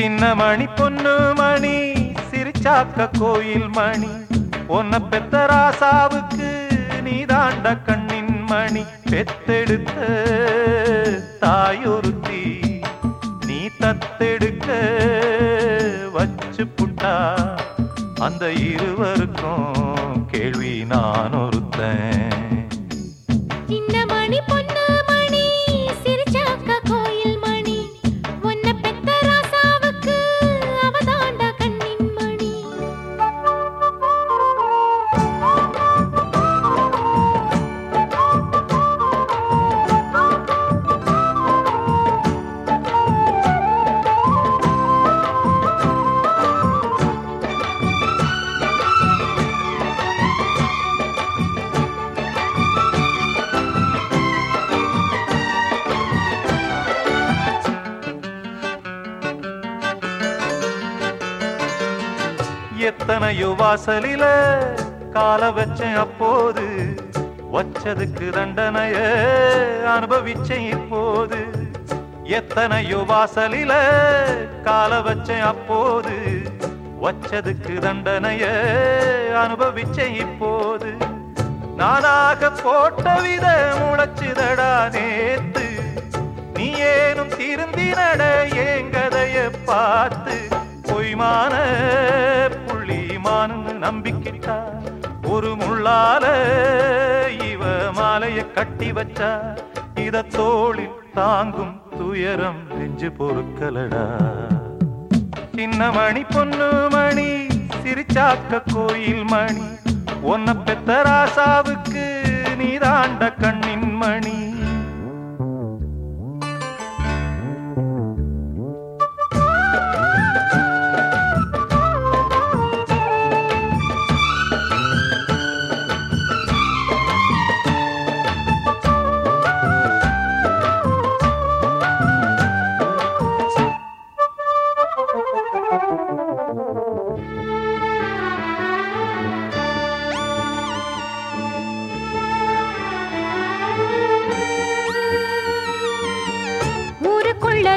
சின்ன மணி பொண்ணு மணி சிரிச்சாக்க கோயில் மணி. உன்னை பெத்த ராசாவுக்கு நீ தாண்ட கண்ணின் மணி. பெத்தெடுத்த தாயொருத்தி நீ தத்தெடுக்க வச்சு புட்டா. அந்த இருவருக்கும் கேள்வி நான் ஒருத்தன் சின்ன மணி மணி எத்தனையோ வாசலில கால வச்சேன் அப்போது. வச்சதுக்கு தண்டனைய அனுபவிச்சேன் இப்போது. எத்தனையோ வாசலில கால வச்சேன் அப்போது. வச்சதுக்கு தண்டனைய அனுபவிச்சேன் இப்போது. நானாக போட்ட வித முளைச்சுதடா நேத்து. நீ ஏனும் திருந்தினட என் ஏங்கதைய பார்த்து. பொய்மான நம்பிக்கிட்டா? ஒரு முள்ளால இவ மாலைய கட்டி வச்சா? இத தோளில் தாங்கும் துயரம் நெஞ்சு பொறுக்கலடா? சின்ன மணி பொண்ணு மணி சிரிச்சாக்க கோயில் மணி. ஒன்ன பெத்த ராசாவுக்கு நீதாண்ட கண்ணின் மணி ஊருக்குள்ள